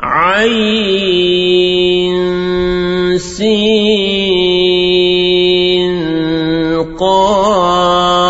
عين سين قاف.